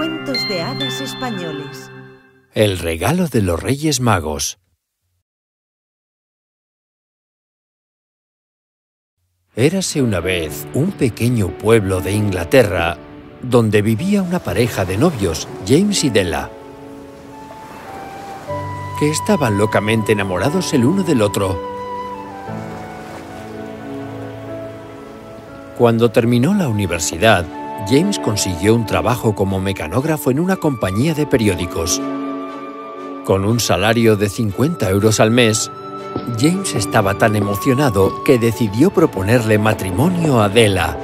Cuentos de hadas españoles. El regalo de los Reyes Magos. Érase una vez un pequeño pueblo de Inglaterra donde vivía una pareja de novios, James y Della, que estaban locamente enamorados el uno del otro. Cuando terminó la universidad, James consiguió un trabajo como mecanógrafo en una compañía de periódicos. Con un salario de 50 euros al mes, James estaba tan emocionado que decidió proponerle matrimonio a Della.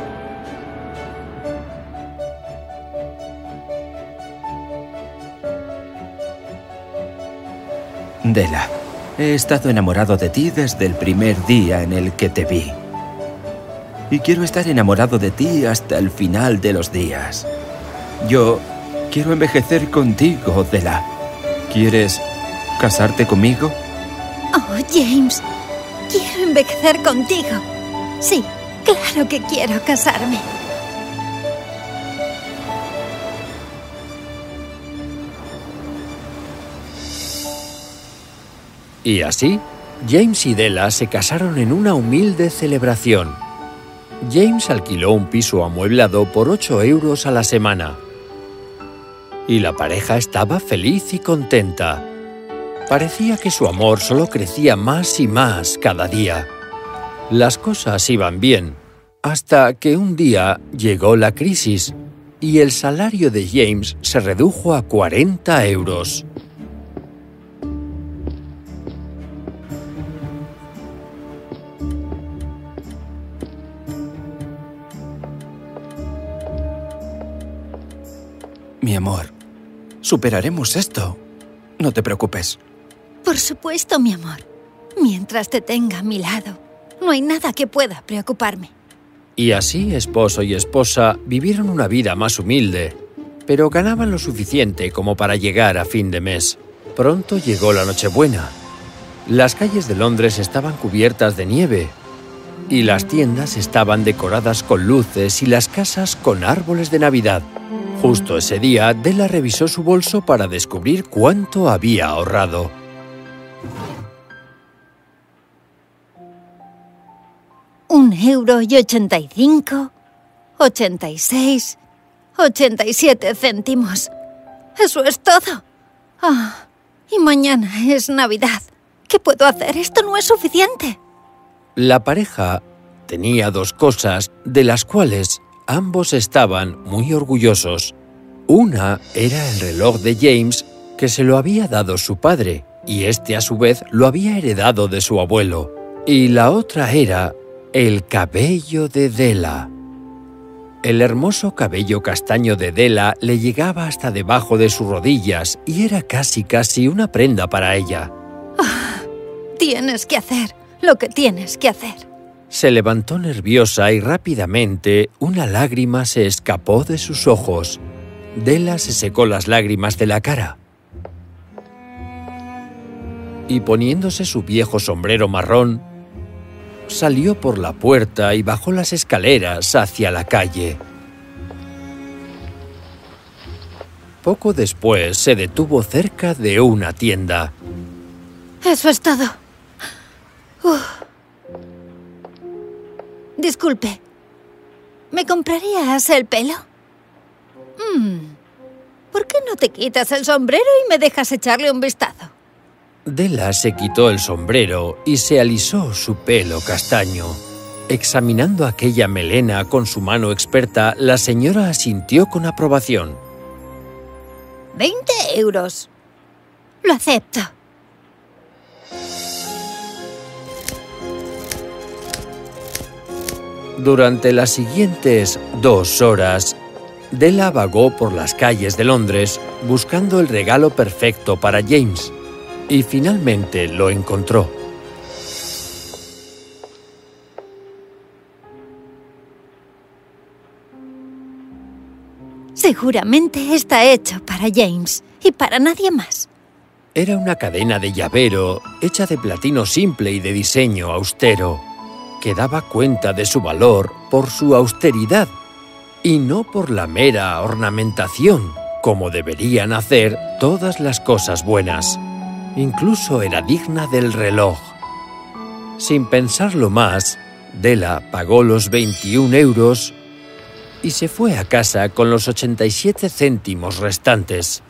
Della, he estado enamorado de ti desde el primer día en el que te vi. Y quiero estar enamorado de ti hasta el final de los días. Yo quiero envejecer contigo, Della. ¿Quieres casarte conmigo? Oh, James, quiero envejecer contigo. Sí, claro que quiero casarme. Y así, James y Della se casaron en una humilde celebración. James alquiló un piso amueblado por 8 euros a la semana. Y la pareja estaba feliz y contenta. Parecía que su amor solo crecía más y más cada día. Las cosas iban bien, hasta que un día llegó la crisis y el salario de James se redujo a 40 euros. Mi amor, superaremos esto. No te preocupes. Por supuesto, mi amor. Mientras te tenga a mi lado, no hay nada que pueda preocuparme. Y así esposo y esposa vivieron una vida más humilde, pero ganaban lo suficiente como para llegar a fin de mes. Pronto llegó la Nochebuena. Las calles de Londres estaban cubiertas de nieve y las tiendas estaban decoradas con luces y las casas con árboles de Navidad. Justo ese día, Della revisó su bolso para descubrir cuánto había ahorrado. Un euro y ochenta y cinco, ochenta y seis, ochenta y siete céntimos. Eso es todo. Ah, y mañana es Navidad. ¿Qué puedo hacer? Esto no es suficiente. La pareja tenía dos cosas de las cuales ambos estaban muy orgullosos. Una era el reloj de James que se lo había dado su padre y este a su vez lo había heredado de su abuelo. Y la otra era el cabello de Della. El hermoso cabello castaño de Della le llegaba hasta debajo de sus rodillas y era casi casi una prenda para ella. Tienes que hacer lo que tienes que hacer. Se levantó nerviosa y rápidamente una lágrima se escapó de sus ojos. Della se secó las lágrimas de la cara. Y poniéndose su viejo sombrero marrón, salió por la puerta y bajó las escaleras hacia la calle. Poco después se detuvo cerca de una tienda. Eso es todo. Disculpe. ¿Me comprarías el pelo? Mm. ¿Por qué no te quitas el sombrero y me dejas echarle un vistazo? Della se quitó el sombrero y se alisó su pelo castaño. Examinando aquella melena con su mano experta, la señora asintió con aprobación. Veinte euros. Lo acepto. Durante las siguientes dos horas, Della vagó por las calles de Londres buscando el regalo perfecto para James y finalmente lo encontró. Seguramente está hecho para James y para nadie más. Era una cadena de llavero hecha de platino simple y de diseño austero, que daba cuenta de su valor por su austeridad y no por la mera ornamentación, como deberían hacer todas las cosas buenas. Incluso era digna del reloj. Sin pensarlo más, Della pagó los 21 euros y se fue a casa con los 87 céntimos restantes.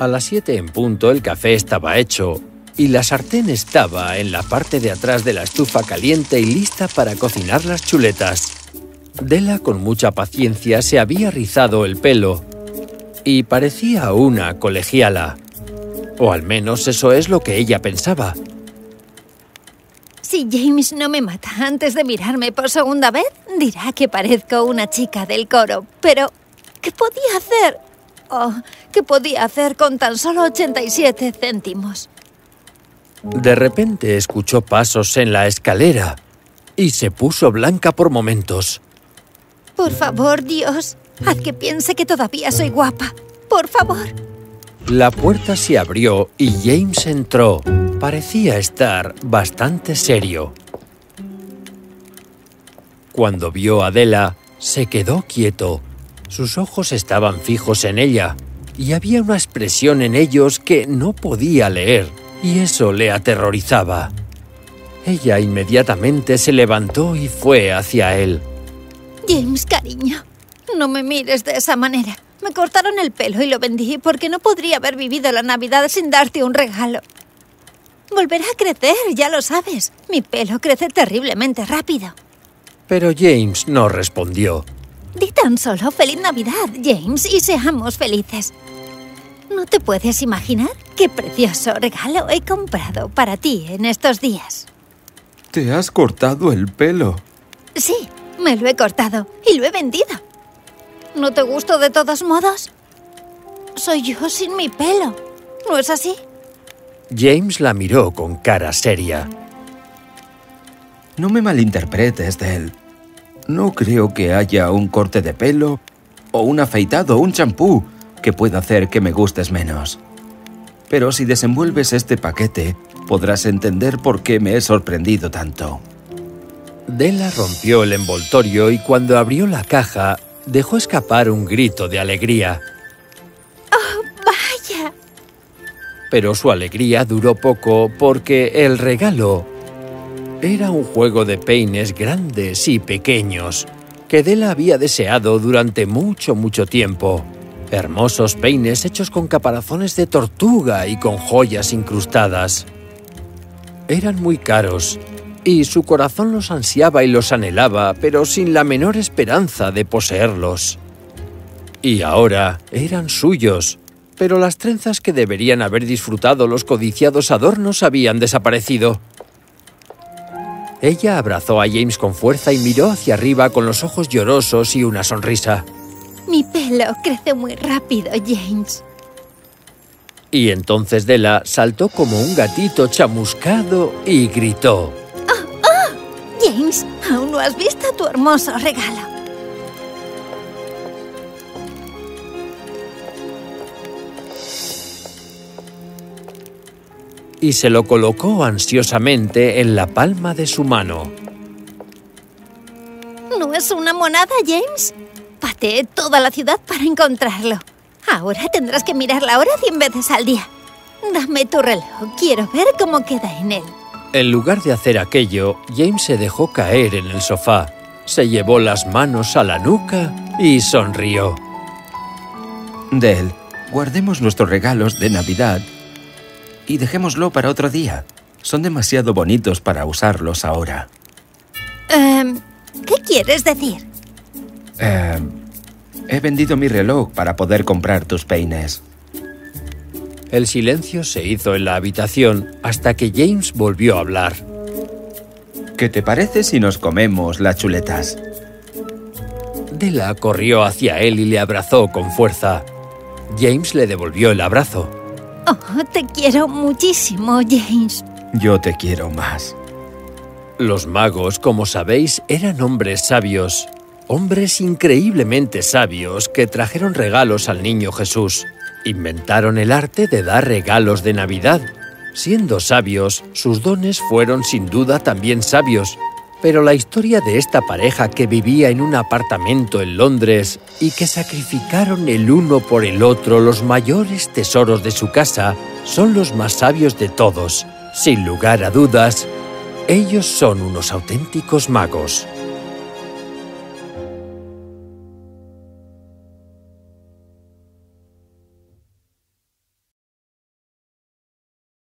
A las 7 en punto el café estaba hecho y la sartén estaba en la parte de atrás de la estufa caliente y lista para cocinar las chuletas. Della con mucha paciencia se había rizado el pelo y parecía una colegiala. O al menos eso es lo que ella pensaba. Si James no me mata antes de mirarme por segunda vez, dirá que parezco una chica del coro. Pero, ¿qué podía hacer? Oh, ¿qué podía hacer con tan solo 87 céntimos? De repente escuchó pasos en la escalera y se puso blanca por momentos. Por favor, Dios, haz que piense que todavía soy guapa. Por favor. La puerta se abrió y James entró. Parecía estar bastante serio. Cuando vio a Adela, se quedó quieto. Sus ojos estaban fijos en ella y había una expresión en ellos que no podía leer y eso le aterrorizaba. Ella inmediatamente se levantó y fue hacia él. James, cariño, no me mires de esa manera. Me cortaron el pelo y lo vendí porque no podría haber vivido la Navidad sin darte un regalo. Volverá a crecer, ya lo sabes. Mi pelo crece terriblemente rápido. Pero James no respondió. Di tan solo feliz Navidad, James, y seamos felices. No te puedes imaginar qué precioso regalo he comprado para ti en estos días. ¿Te has cortado el pelo? Sí, me lo he cortado y lo he vendido. ¿No te gusto de todos modos? Soy yo sin mi pelo. ¿No es así? James la miró con cara seria. No me malinterpretes, Del. No creo que haya un corte de pelo, o un afeitado, o un champú que pueda hacer que me gustes menos. Pero si desenvuelves este paquete, podrás entender por qué me he sorprendido tanto. Della rompió el envoltorio y cuando abrió la caja, dejó escapar un grito de alegría. ¡Oh, vaya! Pero su alegría duró poco porque el regalo era un juego de peines grandes y pequeños que Della había deseado durante mucho, mucho tiempo. Hermosos peines hechos con caparazones de tortuga y con joyas incrustadas. Eran muy caros y su corazón los ansiaba y los anhelaba, pero sin la menor esperanza de poseerlos. Y ahora eran suyos, pero las trenzas que deberían haber disfrutado los codiciados adornos habían desaparecido. Ella abrazó a James con fuerza y miró hacia arriba con los ojos llorosos y una sonrisa. Mi pelo crece muy rápido, James. Y entonces Della saltó como un gatito chamuscado y gritó. James, aún no has visto tu hermoso regalo. Y se lo colocó ansiosamente en la palma de su mano. ¿No es una monada, James? Pateé toda la ciudad para encontrarlo. Ahora tendrás que mirar la hora cien veces al día. Dame tu reloj. Quiero ver cómo queda en él. En lugar de hacer aquello, James se dejó caer en el sofá, se llevó las manos a la nuca y sonrió. Del, guardemos nuestros regalos de Navidad y dejémoslo para otro día. Son demasiado bonitos para usarlos ahora. Em, ¿Qué quieres decir? Eh, he vendido mi reloj para poder comprar tus peines. El silencio se hizo en la habitación hasta que James volvió a hablar. ¿Qué te parece si nos comemos las chuletas? Della corrió hacia él y le abrazó con fuerza. James le devolvió el abrazo. Oh, te quiero muchísimo, James. Yo te quiero más. Los magos, como sabéis, eran hombres sabios, hombres increíblemente sabios que trajeron regalos al niño Jesús. Inventaron el arte de dar regalos de Navidad. Siendo sabios, sus dones fueron sin duda también sabios, Pero la historia de esta pareja que vivía en un apartamento en Londres y que sacrificaron el uno por el otro los mayores tesoros de su casa son los más sabios de todos. Sin lugar a dudas, ellos son unos auténticos magos.